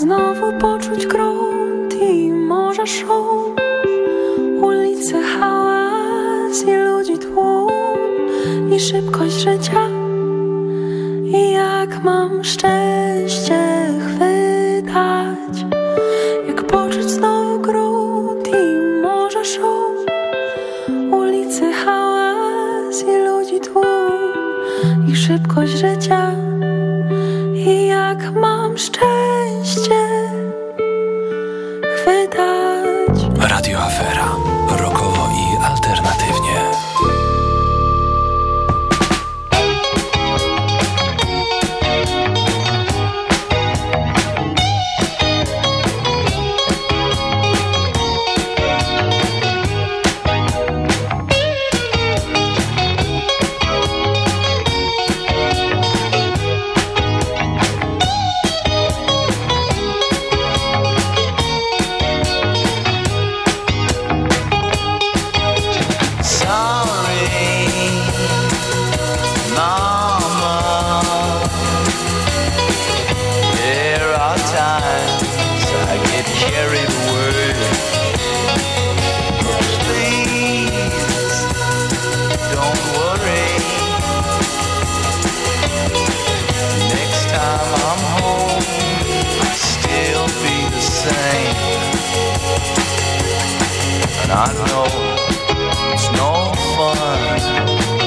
Znowu poczuć grunt i morza szum. Ulice hałas i ludzi tłum I szybkość życia. I jak mam szczęście chwytać Jak poczuć znowu grunt i morza szum. Ulice hałas i ludzi tłum I szybkość życia There are times I get carried away. But please don't worry. Next time I'm home, I'll still be the same. And I know it's no fun.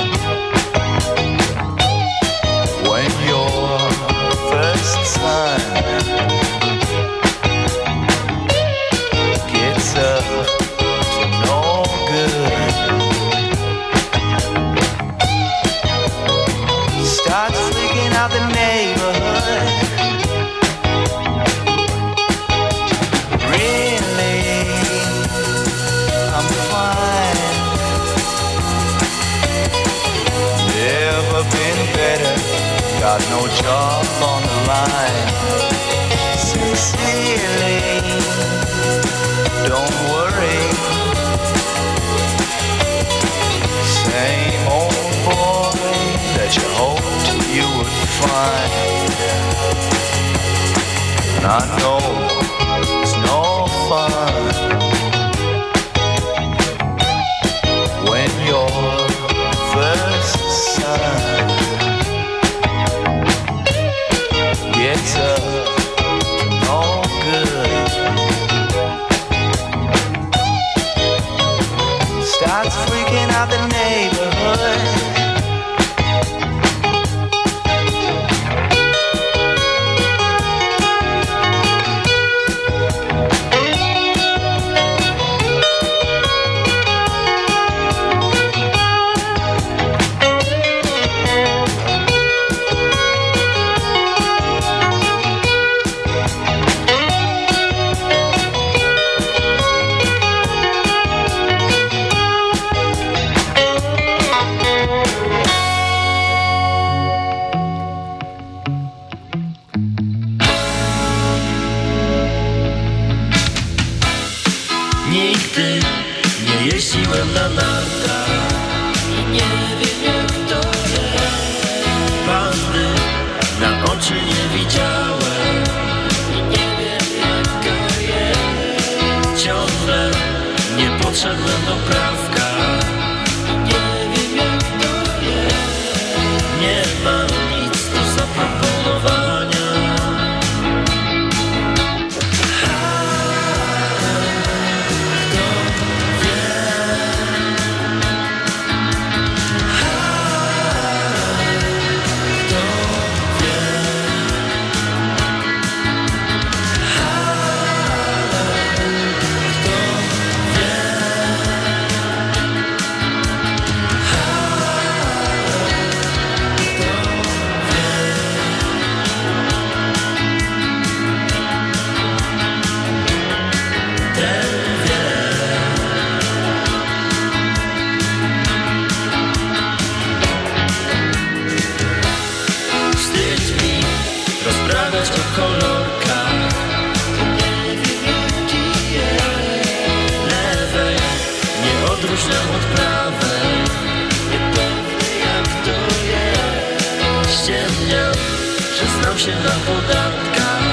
got no job on the line. Sincerely, don't worry. Same old boy that you hoped you would find. And I know się na podatkach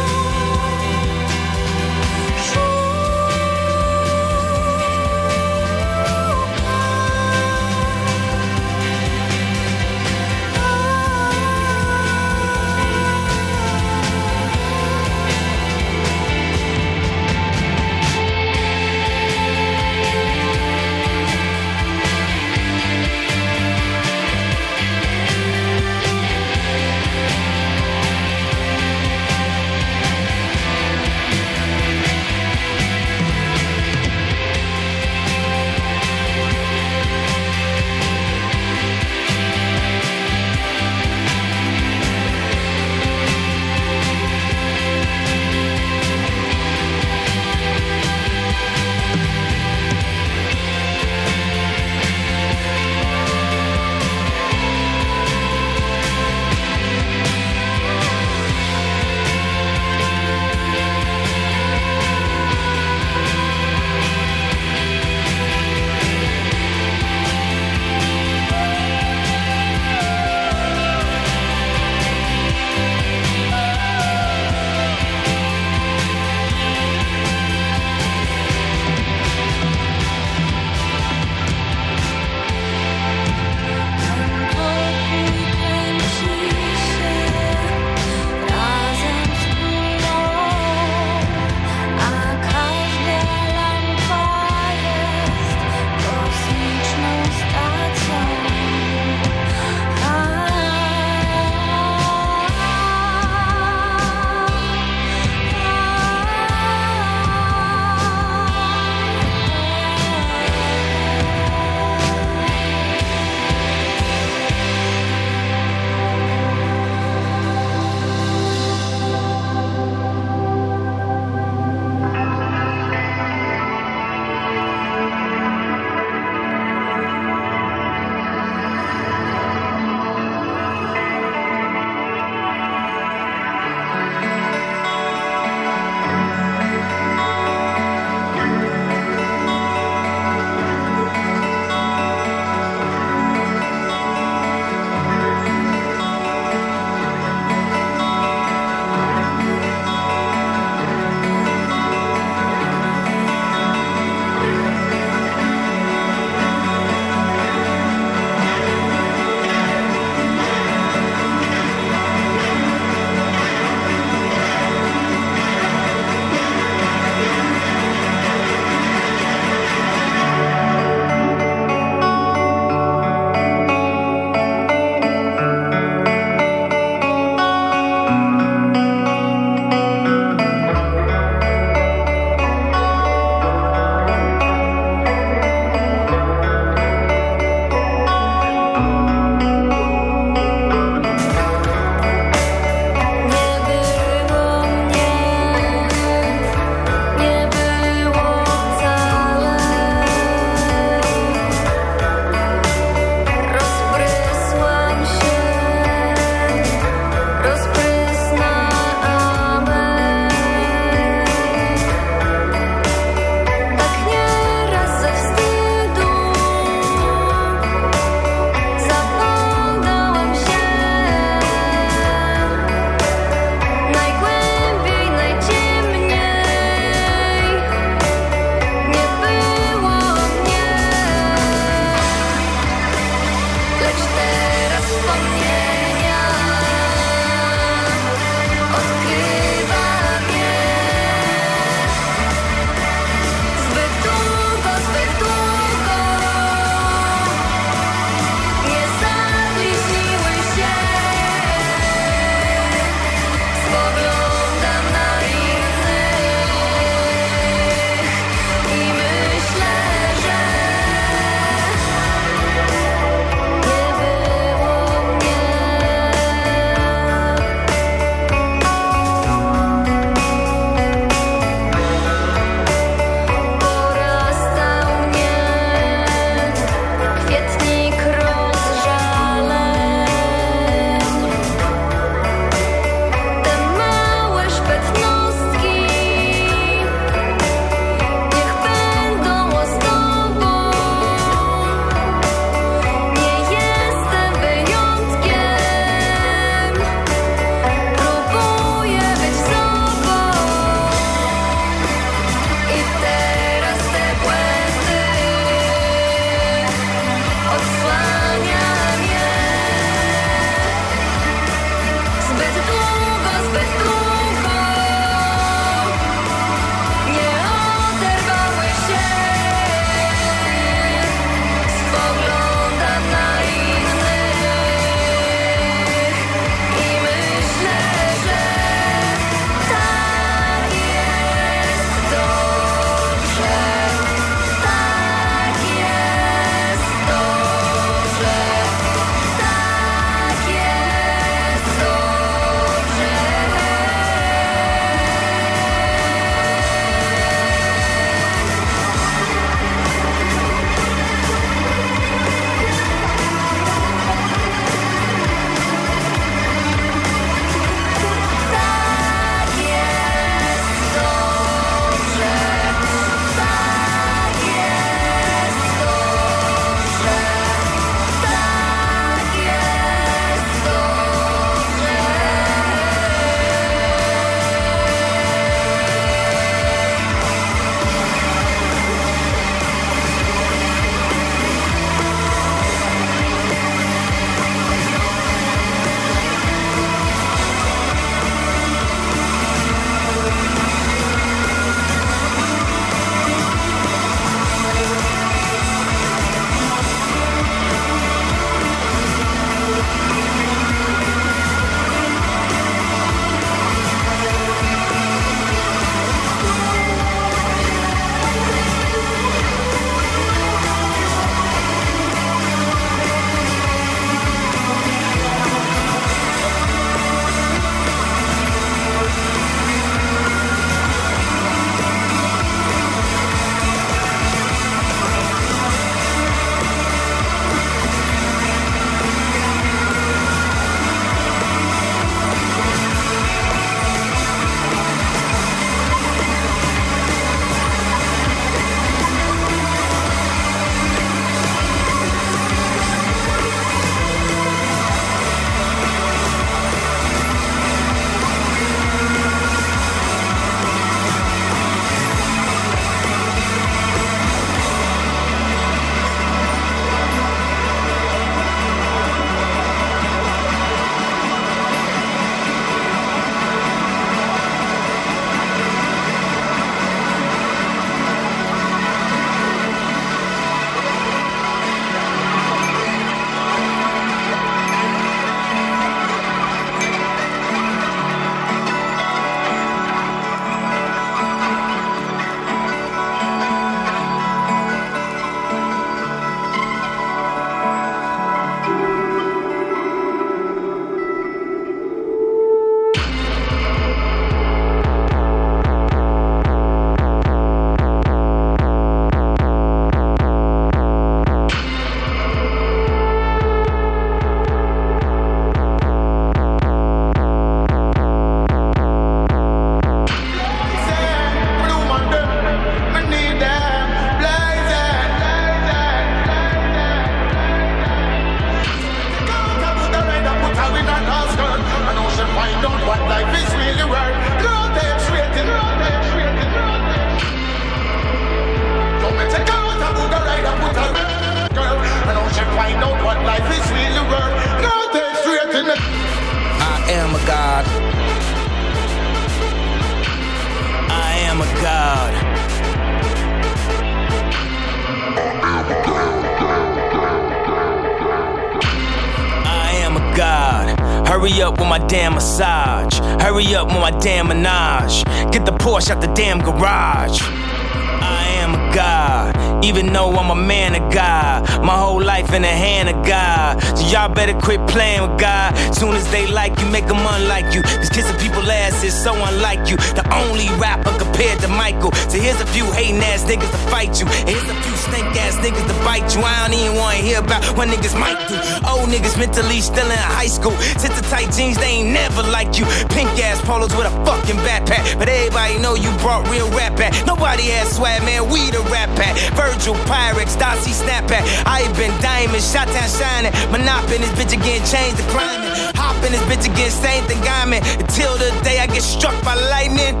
Old niggas mentally still in high school. Sit the tight jeans, they ain't never like you. Pink ass polos with a fucking backpack. But everybody know you brought real rap back. Nobody has swag, man. We the rap pack. Virgil, Pyrex, Darcy, Snapback. I been diamond, shot town shining. Monopoly, this bitch again, change the climbing. Hop in this bitch again, same thing I'm in. Until the day I get struck by lightning.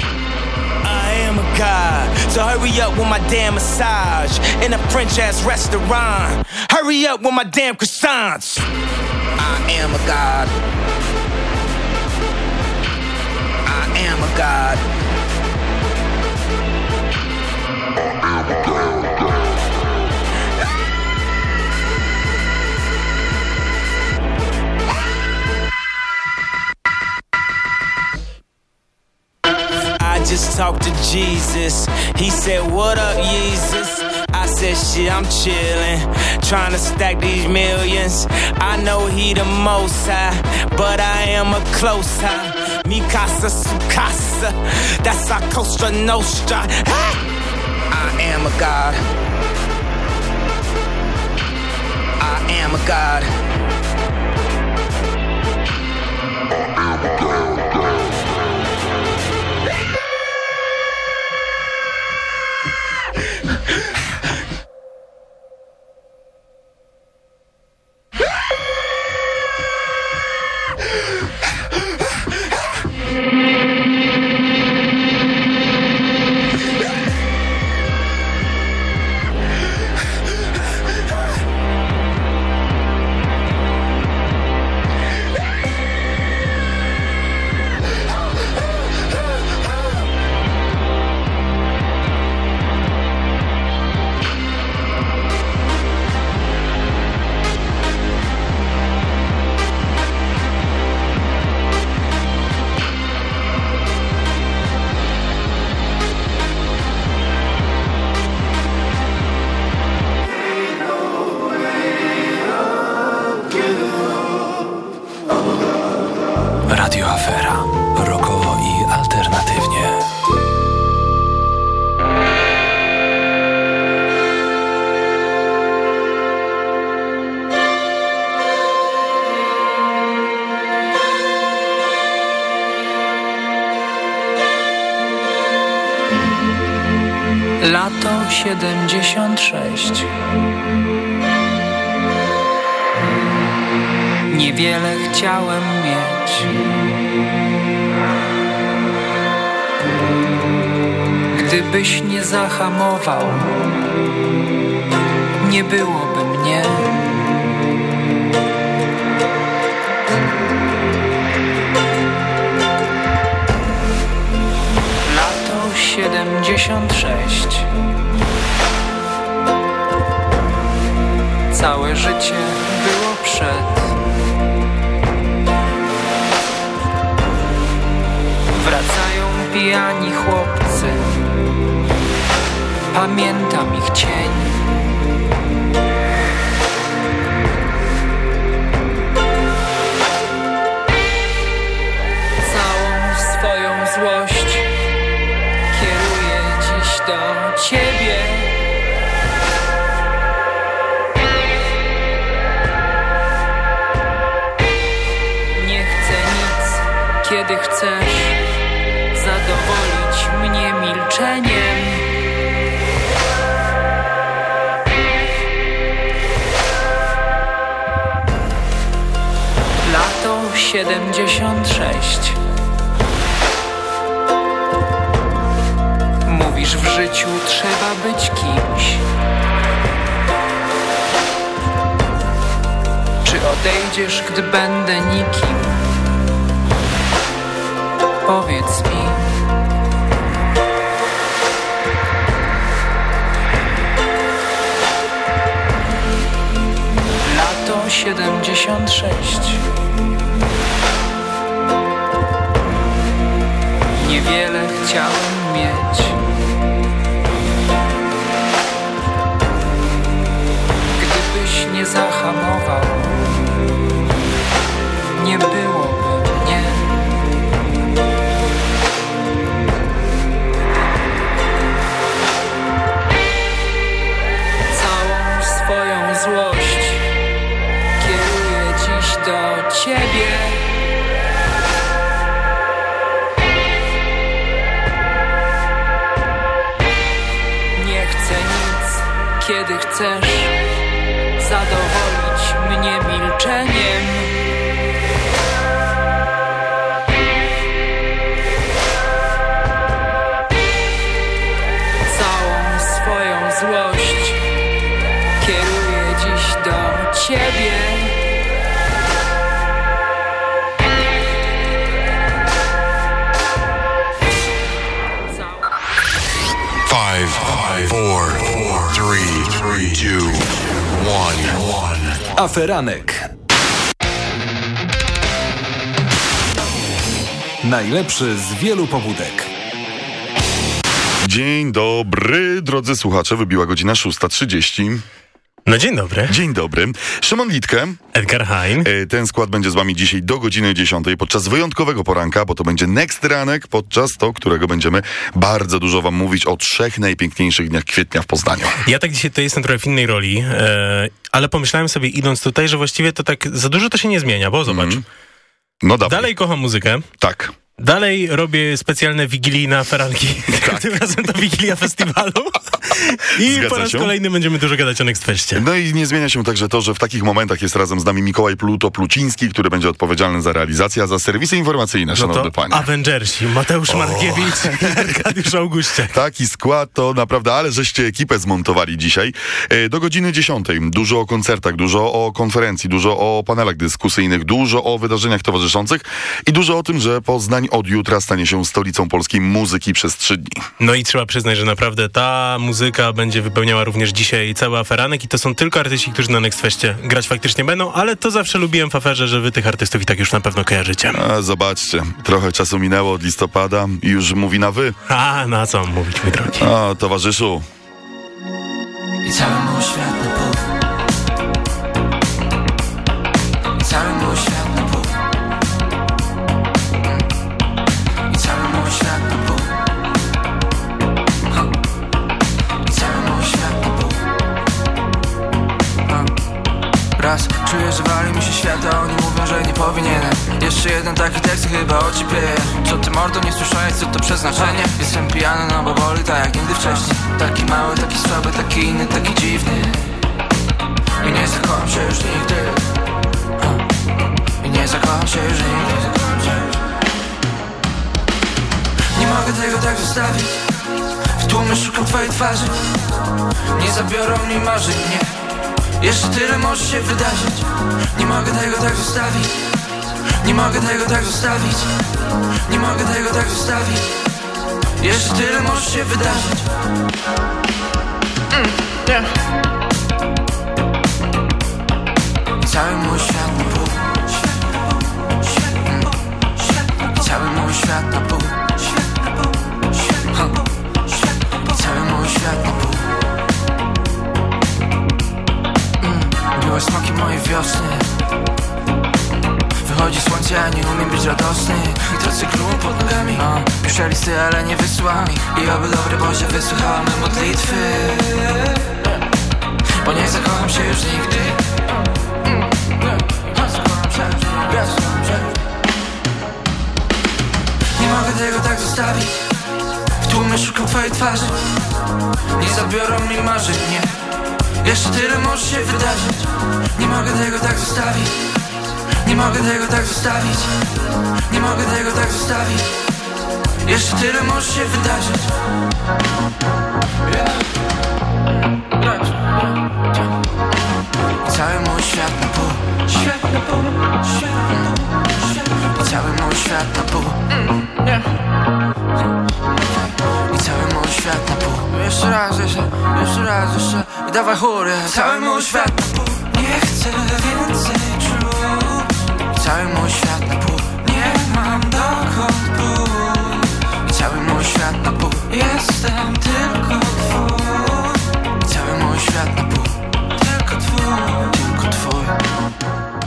I am a god, so hurry up with my damn massage in a French ass restaurant. Hurry up with my damn croissants. I am a god. I am a god. I just talked to Jesus. He said, What up, Jesus? I said, Shit, I'm chillin', trying to stack these millions. I know he the most high, but I am a close high. Mi casa, su casa, that's our Costa Nostra. I am a God. I am a God. Radio Lato 76. Niewiele chciałem mieć. Gdybyś nie zahamował, nie byłoby mnie. Lato 76. Całe życie było przed. Wracają pijani chłopcy. Pamiętam ich cień. Kiedy chcesz zadowolić mnie milczeniem. Lato 76 Mówisz w życiu trzeba być kimś Czy odejdziesz, gdy będę nikim? powiedz mi. Lato 76 Niewiele chciałem mieć. Gdybyś nie zahamował Nie było Five, four, four, three, three, two, one, one. Aferanek. Najlepszy z wielu pobudek. Dzień dobry, drodzy słuchacze, wybiła godzina 6.30. No dzień dobry, Dzień dobry. Szymon Litke. Edgar Hein. E, Ten skład będzie z wami dzisiaj do godziny 10 podczas wyjątkowego poranka, bo to będzie Next Ranek, podczas to, którego będziemy bardzo dużo wam mówić o trzech najpiękniejszych dniach kwietnia w Poznaniu. Ja tak dzisiaj to jestem trochę w innej roli, e, ale pomyślałem sobie idąc tutaj, że właściwie to tak za dużo to się nie zmienia, bo zobacz, No dawaj. dalej kocham muzykę, Tak. Dalej robię specjalne wigilijne aferanki, tak. tym razem to Wigilia Festiwalu i Zgadza po raz się. kolejny będziemy dużo gadać o Next Festie. No i nie zmienia się także to, że w takich momentach jest razem z nami Mikołaj Pluto-Pluciński, który będzie odpowiedzialny za realizację, a za serwisy informacyjne, No szanowny panie. Avengersi, Mateusz Markiewicz i Arkadiusz Auguście. Taki skład to naprawdę, ale żeście ekipę zmontowali dzisiaj. E, Do godziny 10. Dużo o koncertach, dużo o konferencji, dużo o panelach dyskusyjnych, dużo o wydarzeniach towarzyszących i dużo o tym, że Poznań od jutra stanie się stolicą polskiej muzyki przez trzy dni. No i trzeba przyznać, że naprawdę ta muzyka będzie wypełniała również dzisiaj cały aferanek i to są tylko artyści, którzy na Next Festie grać faktycznie będą, ale to zawsze lubiłem w aferze, że wy tych artystów i tak już na pewno kojarzycie. A, zobaczcie, trochę czasu minęło od listopada i już mówi na wy. A, na co mam mówić, mój drogi? O, towarzyszu, I cały mój wali mi się świat, a oni mówią, że nie powinienem. Jeszcze jeden taki tekst chyba o ciebie. Co ty mordo nie słyszałeś, co to przeznaczenie? Jestem pijany, no bo boli tak jak nigdy wcześniej. Taki mały, taki słaby, taki inny, taki dziwny. I nie zakocham się już nigdy. I nie zakocham się już nigdy. Nie mogę tego tak zostawić. W tłumie szukam twojej twarzy. Nie zabiorą mi marzeń, nie jeszcze tyle może się wydarzyć. Nie mogę tego tak zostawić. Nie mogę tego tak zostawić. Nie mogę tego tak zostawić. Jeszcze tyle może się wydarzyć. Mm, yeah. Cały mój świat na pół. Mm. Cały mój świat na pół. Cały mój świat na pół Były smoki mojej wiosny. Wychodzi słońce, a nie umiem być radosny. I tracę klum pod nogami. O, Piszę listy, ale nie wysyłam ich. I oby dobry Boże wysłuchała me modlitwy. Bo nie zakocham się już nigdy. Nie mogę tego tak zostawić. W tłumie szukam twojej twarzy. Nie zabiorą mi marzeń, nie jeszcze tyle może się wydarzyć. Nie mogę tego tak zostawić. Nie mogę tego tak zostawić. Nie mogę tego tak zostawić. Jeszcze tyle może się wydarzyć. Cały mój świat na pół. Świat na pół Świat na pół I Cały mój świat na pół. I cały mój świat na pół. Jeszcze raz, jeszcze, jeszcze raz, jeszcze dawaj chóry Całemu światu nie chcę więcej czuć. Cały mój świat na pół. Nie mam dokąd pójść. Cały mój świat na pół. Jestem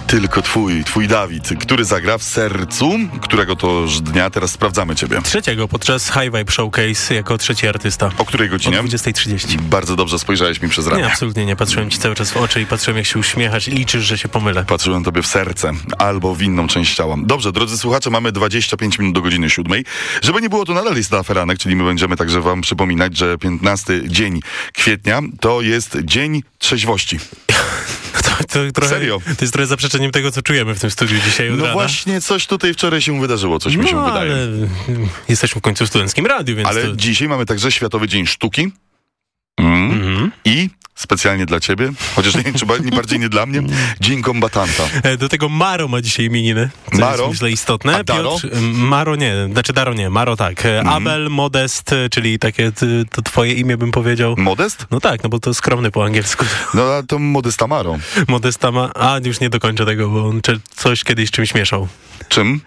Tylko twój, twój Dawid, który zagra w sercu, którego toż dnia teraz sprawdzamy ciebie. Trzeciego podczas High Vibe Showcase jako trzeci artysta. O której O godzinie? 20.30. Bardzo dobrze spojrzałeś mi przez ramię. Nie, absolutnie nie. Patrzyłem ci cały czas w oczy i patrzyłem, jak się uśmiechasz i liczysz, że się pomylę. Patrzyłem tobie w serce albo w inną część ciała. Dobrze, drodzy słuchacze, mamy 25 minut do godziny siódmej. Żeby nie było, to nadal jest aferanek, czyli my będziemy także wam przypominać, że 15 dzień kwietnia to jest dzień trzeźwości. To, to, trochę, Serio? To jest trochę zaprzeczeniem tego, co czujemy w tym studiu dzisiaj No rana. właśnie, coś tutaj wczoraj się wydarzyło, coś mi się no, wydaje. ale jesteśmy w końcu w studenckim radiu, więc Ale to... dzisiaj mamy także Światowy Dzień Sztuki. Mm. Mhm. I specjalnie dla ciebie, chociaż nie, czy ba- nie bardziej nie dla mnie, Dzień Kombatanta. E, Do tego Maro ma dzisiaj imieniny, co Maro? jest myślę istotne. A Daro? Piotr, Maro nie, znaczy Daro nie, Maro tak. Mhm. Abel, Modest, e, czyli takie to twoje imię bym powiedział. Modest? No tak, no bo to skromny po angielsku. No a to Modesta Maro. Modesta ma... A, już nie dokończę tego, bo on coś kiedyś czymś mieszał. Czym?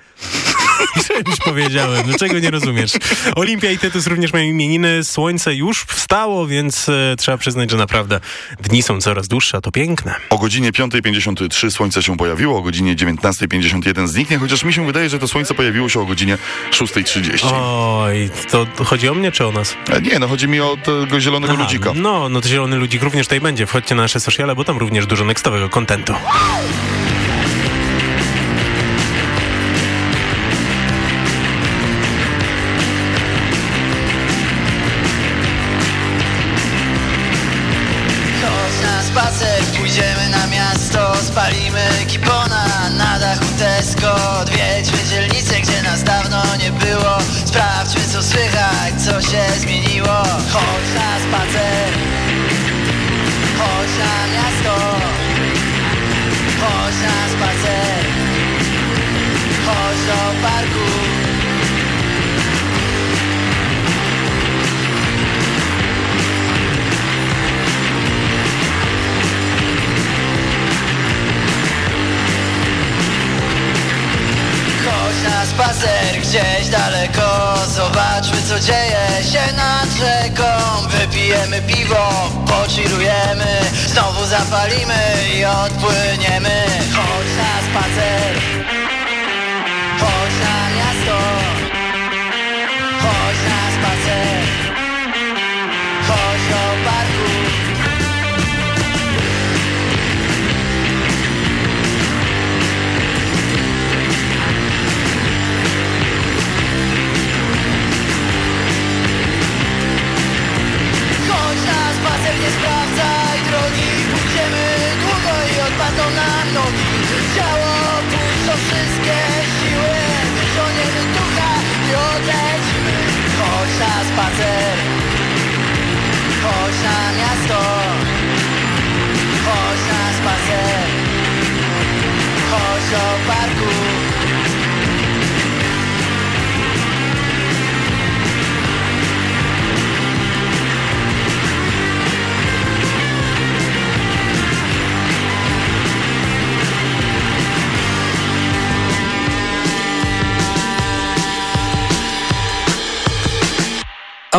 Czymś powiedziałem, no czego nie rozumiesz. Olimpia i Tytus również mają imieniny. Słońce już wstało, więc e, trzeba przyznać, że naprawdę dni są coraz dłuższe, a to piękne. O godzinie 5.53 słońce się pojawiło, o godzinie 19.51 zniknie, chociaż mi się wydaje, że to słońce pojawiło się o godzinie 6.30. Oj, to chodzi o mnie czy o nas? E, Nie, no chodzi mi o tego zielonego Aha, ludzika. No, no to zielony ludzik również tutaj będzie. Wchodźcie na nasze sociale, bo tam również dużo nextowego kontentu.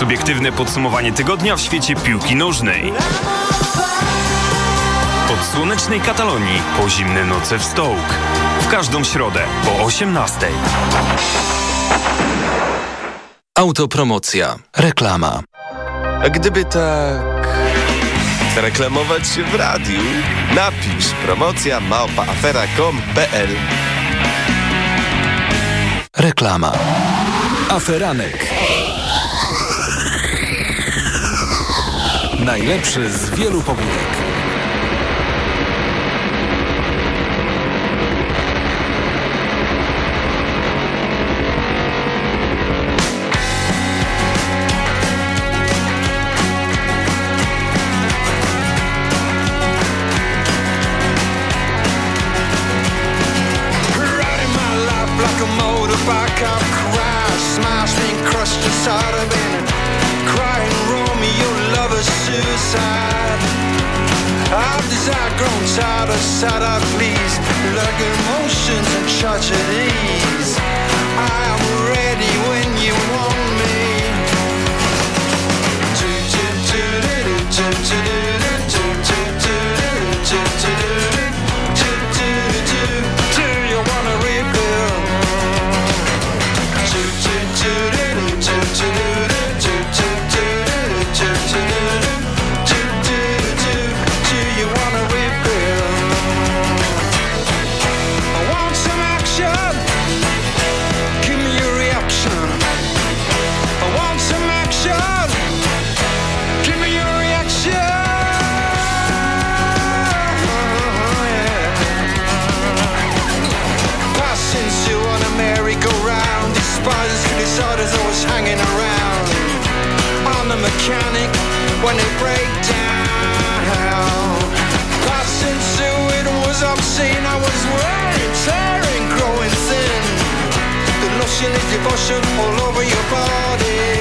Subiektywne podsumowanie tygodnia w świecie piłki nożnej. Od słonecznej Katalonii po zimne noce w Stołk. W każdą środę po 18. Autopromocja. Reklama. A gdyby tak... Reklamować się w radiu? Napisz promocja małpaafera.com.pl Reklama. Aferanek. Najlepszy z wielu pobudek. emotions and such at ease. I will The is devotion all over your body.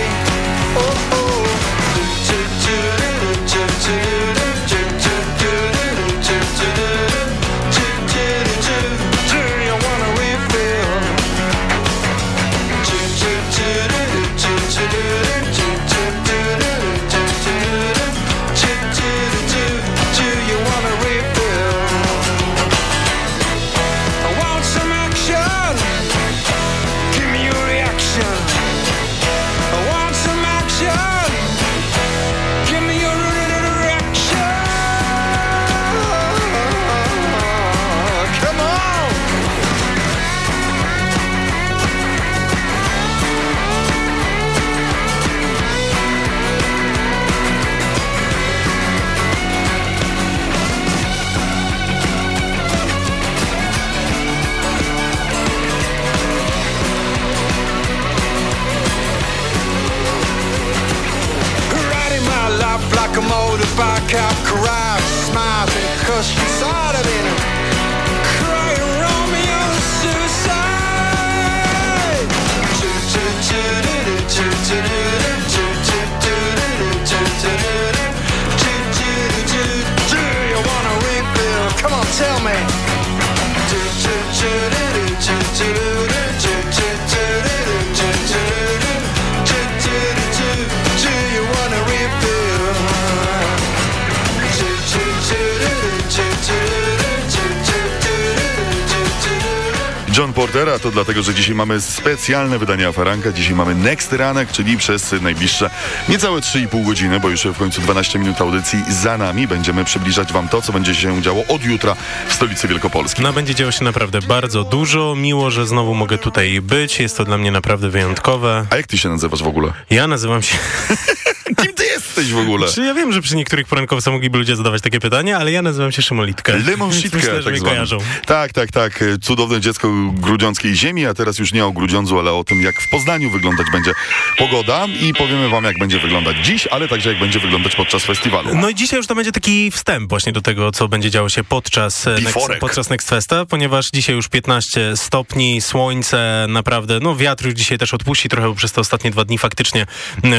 To dlatego, że dzisiaj mamy specjalne wydanie Afaranka. Dzisiaj mamy Next Ranek, czyli przez najbliższe niecałe 3,5 godziny, bo już w końcu 12 minut audycji za nami. Będziemy przybliżać Wam to, co będzie się działo od jutra w stolicy Wielkopolski. No będzie działo się naprawdę bardzo dużo. Miło, że znowu mogę tutaj być. Jest to dla mnie naprawdę wyjątkowe. A jak ty się nazywasz w ogóle? Ja nazywam się... Kim ty jesteś w ogóle? Czy ja wiem, że przy niektórych porankowcach mogliby ludzie zadawać takie pytania, ale ja nazywam się Szymolitka. Lemon Więc Sitkę, Myślę, tak kojarzą. Tak, tak, tak. Cudowne dziecko grudziąckiej ziemi, a teraz już nie o Grudziądzu, ale o tym, jak w Poznaniu wyglądać będzie pogoda i powiemy wam, jak będzie wyglądać dziś, ale także jak będzie wyglądać podczas festiwalu. No i dzisiaj już to będzie taki wstęp właśnie do tego, co będzie działo się podczas, e, Next, podczas Next Festa, ponieważ dzisiaj już 15 stopni, słońce, naprawdę, no wiatr już dzisiaj też odpuści trochę, bo przez te ostatnie dwa dni faktycznie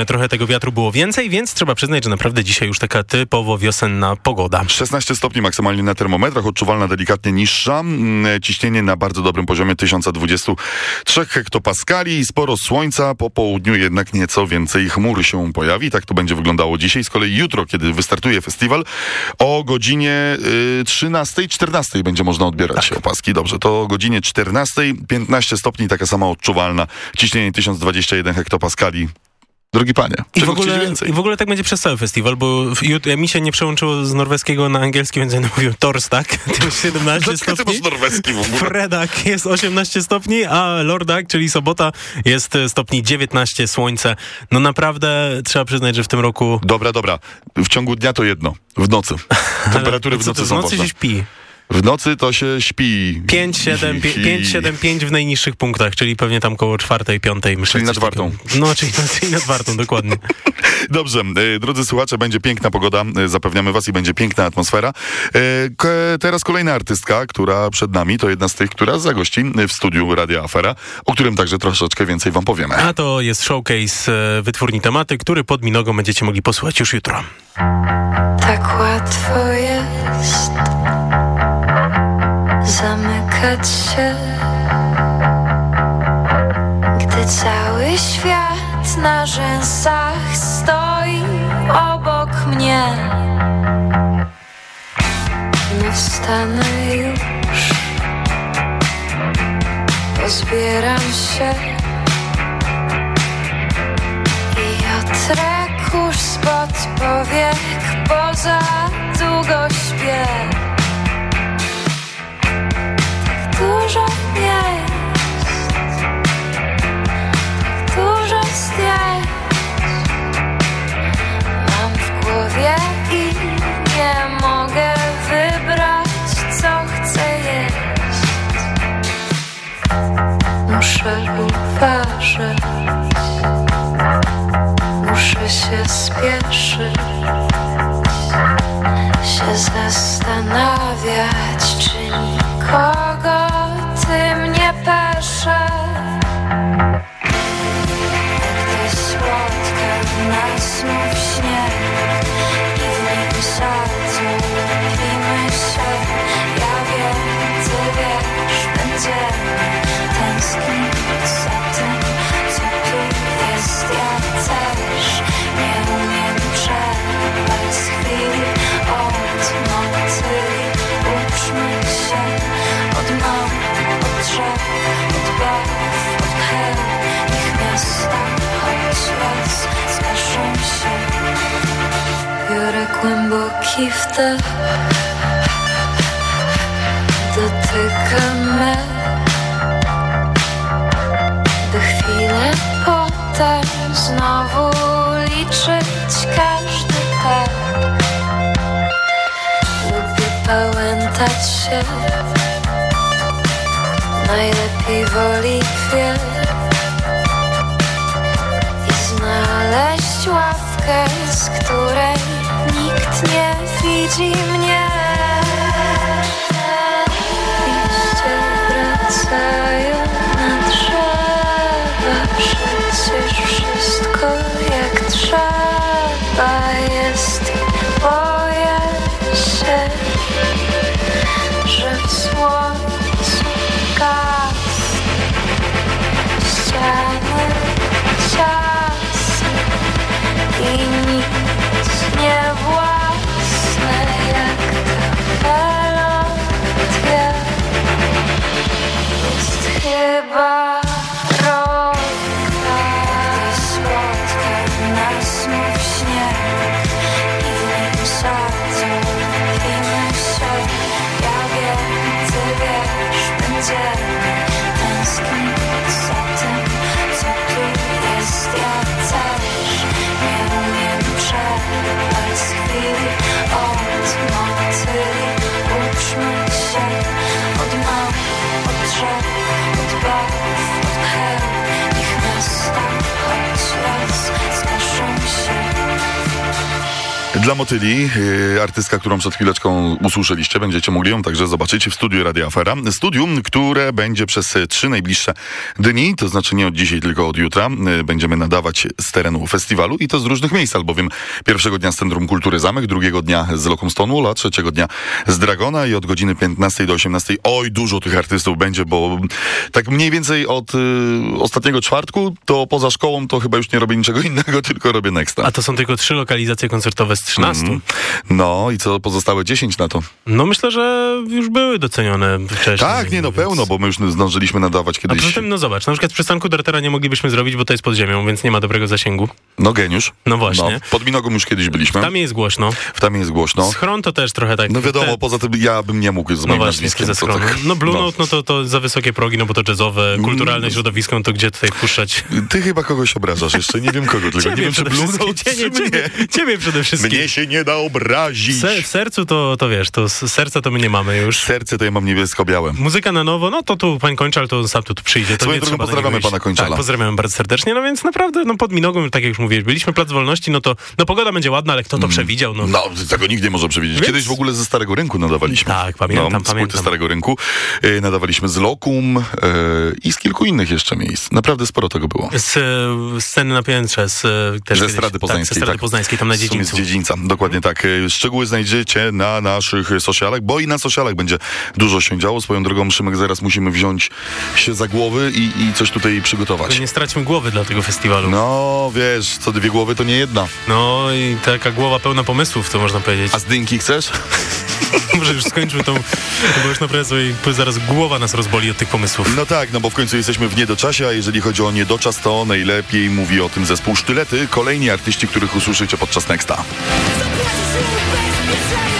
trochę tego wiatru było więcej, więc trzeba przyznać, że naprawdę dzisiaj już taka typowo wiosenna pogoda. 16 stopni maksymalnie na termometrach, odczuwalna delikatnie niższa, mm, ciśnienie na bardzo dobrym poziomie 1023 hektopaskali, sporo słońca, po południu jednak nieco więcej chmur się pojawi. Tak to będzie wyglądało dzisiaj. Z kolei jutro, kiedy wystartuje festiwal, o godzinie y, 13, 14 będzie można odbierać opaski. Dobrze, to o godzinie 14, 15 stopni, taka sama odczuwalna, ciśnienie 1021 hektopaskali. Drogi panie, I w, ogóle, więcej? I w ogóle tak będzie przez cały festiwal, bo w- jut- mi się nie przełączyło z norweskiego na angielski, więc będę mówił Torstak, to jest 17 Dlaczego ty stopni. masz norweski w ogóle? Fredak jest 18 stopni, a Lordak, czyli sobota, jest e, stopni 19, słońce. No naprawdę trzeba przyznać, że w tym roku... Dobra, dobra. W ciągu dnia to jedno. W nocy. Temperatury w nocy to, są w nocy się śpi. W nocy to się śpi. 5, 7, 5, 7, 5 w najniższych punktach, czyli pewnie tam koło czwartej, piątej. Myślę, Czyli na czwartą. takiego. No, czyli, czyli na czwartą, dokładnie. Dobrze, e, drodzy słuchacze, będzie piękna pogoda, e, zapewniamy was i będzie piękna atmosfera. K- teraz kolejna artystka, która przed nami, to jedna z tych, która zagości w studiu Radia Afera, o którym także troszeczkę więcej wam powiemy. A to jest showcase wytwórni tematy, który pod minogą będziecie mogli posłuchać już jutro. Tak łatwo jest spotkać się, gdy cały świat na rzęsach stoi obok mnie. Nie wstanę już, pozbieram się i otrę kurz spod powiek, za długo śpię. Dużo jest, dużo zdjęć głęboki wdech. Dotykam me. By chwilę potem znowu liczyć każdy pech. Lubię pałętać się. Najlepiej w oliwie I znaleźć ławkę, z której nikt nie widzi mnie. Dla Motyli, yy, artystka, którą przed chwileczką usłyszeliście, będziecie mogli ją także zobaczyć w studiu Radia Afera. Studium, które będzie przez e, trzy najbliższe dni, to znaczy nie od dzisiaj, tylko od jutra, yy, będziemy nadawać z terenu festiwalu i to z różnych miejsc, albowiem pierwszego dnia z Centrum Kultury Zamek, drugiego dnia z Lokum Stonewall, a trzeciego dnia z Dragona i od godziny 15 do 18. Oj, dużo tych artystów będzie, bo tak mniej więcej od y, ostatniego czwartku, to poza szkołą to chyba już nie robię niczego innego, tylko robię Nexta. A to są tylko trzy lokalizacje koncertowe z 13. Mhm. No i co pozostałe 10 na to? No myślę, że już były docenione wcześniej. Tak, nie no, pełno, bo my już zdążyliśmy nadawać A kiedyś. poza tym, no zobacz, na przykład przystanku Dartera nie moglibyśmy zrobić, bo to jest pod ziemią, więc nie ma dobrego zasięgu. No geniusz. No właśnie. No, pod Minogą już kiedyś byliśmy. Tam jest głośno. W Tamie jest głośno. Schron to też trochę tak. No wiadomo, te- poza tym ja bym nie mógł z No moim właśnie, nazwiskiem. ze co schronu. tak- No Blue Note, no to, to za wysokie progi, no bo to jazzowe, kulturalne środowisko, no to gdzie tutaj wpuszczać? Ty chyba kogoś obrażasz jeszcze, nie wiem kogo, tylko nie Ciebie wiem czy Blue Note, ciebie, ciebie, ciebie przede wszystkim. Mnie się nie da obrazić. W se- w sercu to, to wiesz, to s- serca to my nie mamy już. Serce to ja mam niebiesko-białe. Muzyka na nowo, no to tu pan Kończal to sam tu, tu przyjdzie. To Swoją drogą pozdrawiamy pana Kończala. Tak, pozdrawiamy bardzo serdecznie, no więc naprawdę, no pod Minogą, tak jak już mówiłeś, byliśmy Plac Wolności, no to, no pogoda będzie ładna, ale kto to przewidział, no. No, tego nikt nie może przewidzieć. Więc- Kiedyś w ogóle ze Starego Rynku nadawaliśmy. Tak, pamiętam, no, z pamiętam. Starego Rynku. E, nadawaliśmy z Lokum e, i z kilku innych jeszcze miejsc. Naprawdę sporo tego było. Z e, sceny na piętrze, z, też Ze kiedyś- Strady Tak, Poznańskiej. ze Strady tak. Poznańskiej, tam na dziedzińcu. Z dziedzińca Dokładnie tak. E, Szczegóły znajdziecie na naszych socialach, bo i na socialach będzie dużo się działo. Swoją drogą, Szymek, zaraz musimy wziąć się za głowy i, i coś tutaj przygotować. Nie straćmy głowy dla tego festiwalu. No, wiesz, co dwie głowy to nie jedna. No i taka głowa pełna pomysłów, to można powiedzieć. A z dynki chcesz? Może już skończmy tą, bo już naprawdę sobie, zaraz głowa nas rozboli od tych pomysłów. No tak, no bo w końcu jesteśmy w niedoczasie, a jeżeli chodzi o niedoczas, to najlepiej mówi o tym zespół Sztylety, kolejni artyści, których usłyszycie podczas Nexta. It's a pleasure to be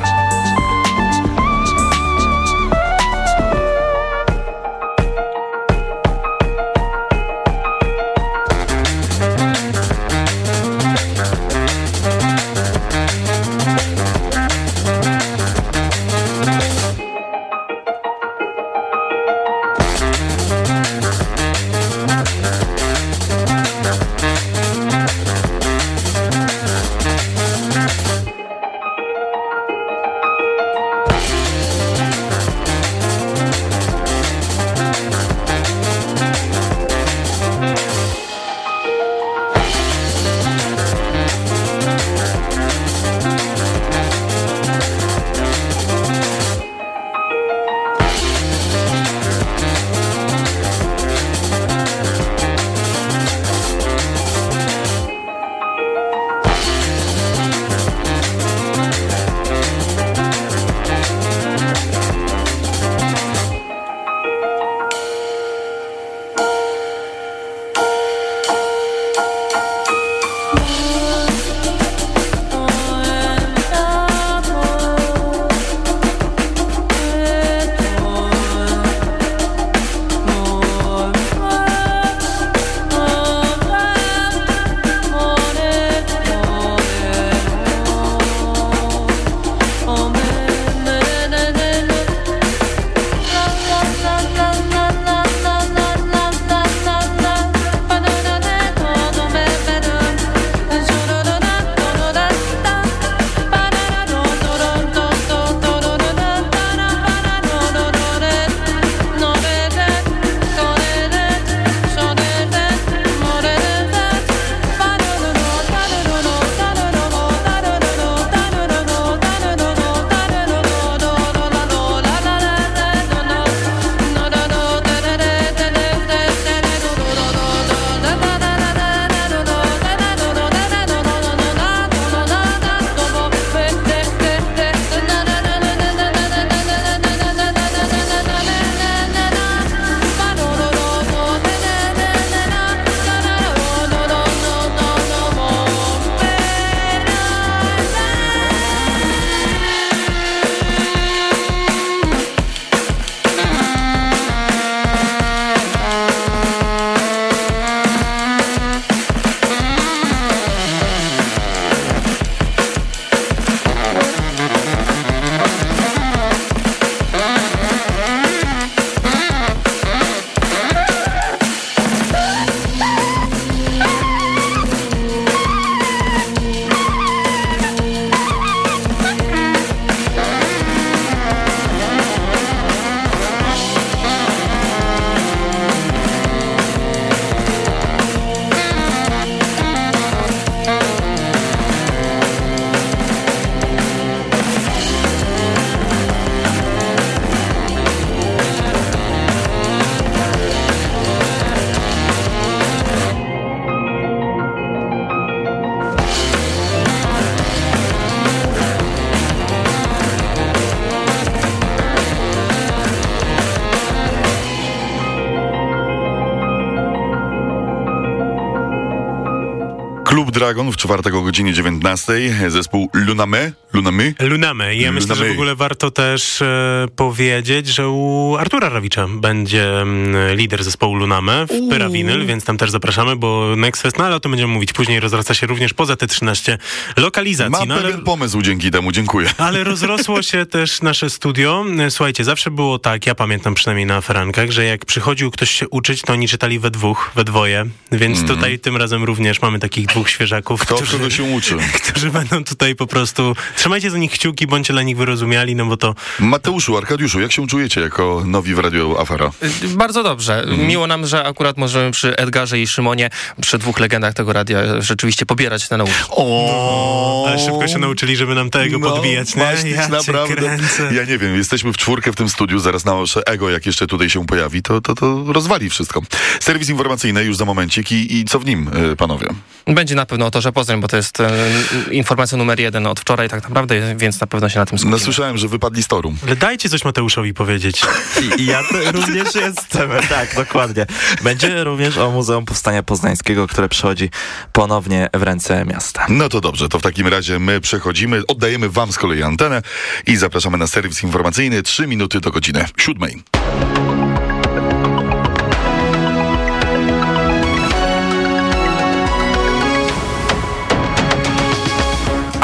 Dragon w czwartek o godzinie 19. Zespół Luname. Lunamy? Lunamy. Ja myślę, że w ogóle warto też e, powiedzieć, że u Artura Rawicza będzie mm, lider zespołu Luname w Pyra Vinyl, więc tam też zapraszamy, bo Next Fest, no ale o tym będziemy mówić później, rozraca się również poza te 13 lokalizacji. Mam no, ale... pewien pomysł dzięki temu, dziękuję. Ale rozrosło się też nasze studio. Słuchajcie, zawsze było tak, ja pamiętam przynajmniej na Ferankach, że jak przychodził ktoś się uczyć, to oni czytali we dwóch, we dwoje, więc Mhm. tutaj tym razem również mamy takich dwóch świeżaków, Kto którzy, kogo się uczy? którzy będą tutaj po prostu... Trzymajcie za nich kciuki, bądźcie dla nich wyrozumiali, no bo to... Mateuszu, Arkadiuszu, jak się czujecie jako nowi w Radio Afera? Y, Bardzo dobrze. Miło nam, że akurat możemy przy Edgarze i Szymonie, przy dwóch legendach tego radia, rzeczywiście pobierać te nauki. O, Ale szybko się nauczyli, żeby nam tego podbijać, nie? Maśnik, Ja naprawdę. kręcę. Ja nie wiem, jesteśmy w czwórkę w tym studiu, zaraz nasze ego, jak jeszcze tutaj się pojawi, to, to, to rozwali wszystko. Serwis informacyjny już za momencik i, i co w nim, y, panowie? Będzie na pewno torze Poznań, bo to jest e, informacja numer jeden od wczoraj tak naprawdę, więc na pewno się na tym skupimy. No słyszałem, że wypadli z toru. Ale dajcie coś Mateuszowi powiedzieć. I, i ja również jestem, tak, dokładnie. Będzie również o Muzeum Powstania Poznańskiego, które przechodzi ponownie w ręce miasta. No to dobrze, to w takim razie my przechodzimy, oddajemy wam z kolei antenę i zapraszamy na serwis informacyjny 3 minuty do godziny 7.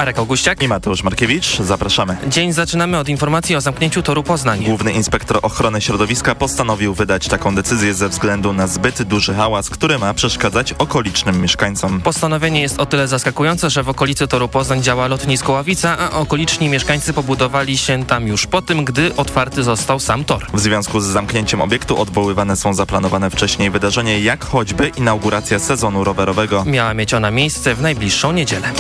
Marek Augustiak i Mateusz Markiewicz. Zapraszamy. Dzień zaczynamy od informacji o zamknięciu toru Poznań. Główny inspektor ochrony środowiska postanowił wydać taką decyzję ze względu na zbyt duży hałas, który ma przeszkadzać okolicznym mieszkańcom. Postanowienie jest o tyle zaskakujące, że w okolicy toru Poznań działa lotnisko Ławica, a okoliczni mieszkańcy pobudowali się tam już po tym, gdy otwarty został sam tor. W związku z zamknięciem obiektu odwoływane są zaplanowane wcześniej wydarzenia jak choćby inauguracja sezonu rowerowego. Miała mieć ona miejsce w najbliższą niedzielę.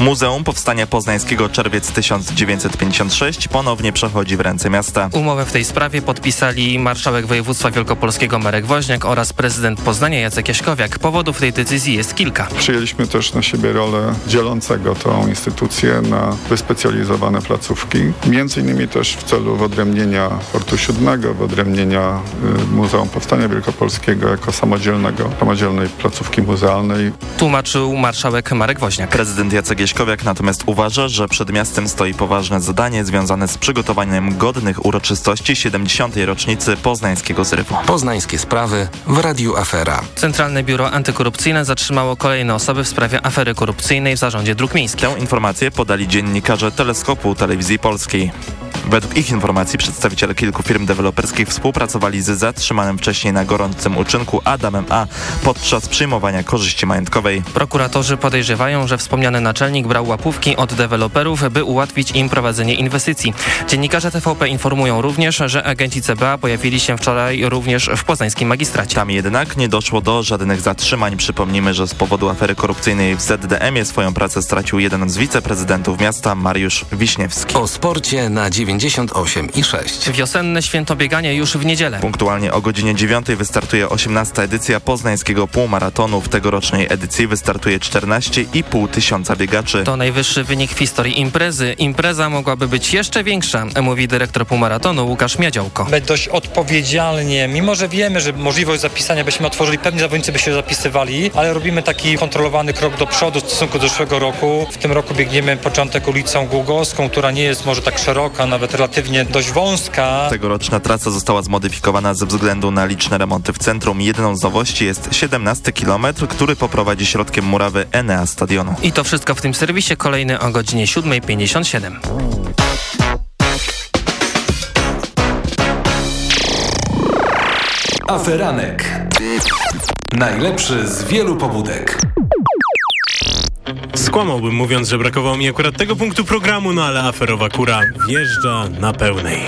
Muzeum Powstania Poznańskiego czerwiec 1956 ponownie przechodzi w ręce miasta. Umowę w tej sprawie podpisali marszałek województwa wielkopolskiego Marek Woźniak oraz prezydent Poznania Jacek Jaśkowiak. Powodów tej decyzji jest kilka. Przyjęliśmy też na siebie rolę dzielącego tą instytucję na wyspecjalizowane placówki. Między innymi też w celu wyodrębnienia Portu Siódmego, wyodrębnienia y, Muzeum Powstania Wielkopolskiego jako samodzielnego, samodzielnej placówki muzealnej. Tłumaczył marszałek Marek Woźniak. Prezydent Jacek Jaśkowiak natomiast uważa, że przed miastem stoi poważne zadanie związane z przygotowaniem godnych uroczystości 70. rocznicy poznańskiego zrywu. Poznańskie sprawy w Radiu Afera. Centralne Biuro Antykorupcyjne zatrzymało kolejne osoby w sprawie afery korupcyjnej w zarządzie dróg miejskich. Tę informację podali dziennikarze Teleskopu Telewizji Polskiej. Według ich informacji przedstawiciele kilku firm deweloperskich współpracowali z zatrzymanym wcześniej na gorącym uczynku Adamem A. podczas przyjmowania korzyści majątkowej. Prokuratorzy podejrzewają, że wspomniany naczelnik brał łapówki od deweloperów, by ułatwić im prowadzenie inwestycji. Dziennikarze TVP informują również, że agenci CBA pojawili się wczoraj również w poznańskim magistracie. Tam jednak nie doszło do żadnych zatrzymań. Przypomnijmy, że z powodu afery korupcyjnej w ZDM-ie swoją pracę stracił jeden z wiceprezydentów miasta, Mariusz Wiśniewski. O sporcie na 98 i 6. Wiosenne święto biegania już w niedzielę. Punktualnie o godzinie 9 wystartuje 18 edycja poznańskiego półmaratonu. W tegorocznej edycji wystartuje 14,5 tysiąca biegaczy. To najwyższy wynik w historii imprezy. Impreza mogłaby być jeszcze większa, mówi dyrektor półmaratonu Łukasz Miodziołko. dość odpowiedzialnie, mimo że wiemy, że możliwość zapisania byśmy otworzyli, pewni zawodnicy by się zapisywali, ale robimy taki kontrolowany krok do przodu w stosunku do zeszłego roku. W tym roku biegniemy początek ulicą Głogowską, która nie jest może tak szeroka, nawet relatywnie dość wąska. Tegoroczna trasa została zmodyfikowana ze względu na liczne remonty w centrum. Jedną z nowości jest 17 km, który poprowadzi środkiem murawy Enea Stadionu. I to wszystko w tym serwisie, kolejny o godzinie 7.57. Aferanek. Najlepszy z wielu pobudek. Skłamałbym mówiąc, że brakowało mi akurat tego punktu programu, no ale aferowa kura wjeżdża na pełnej.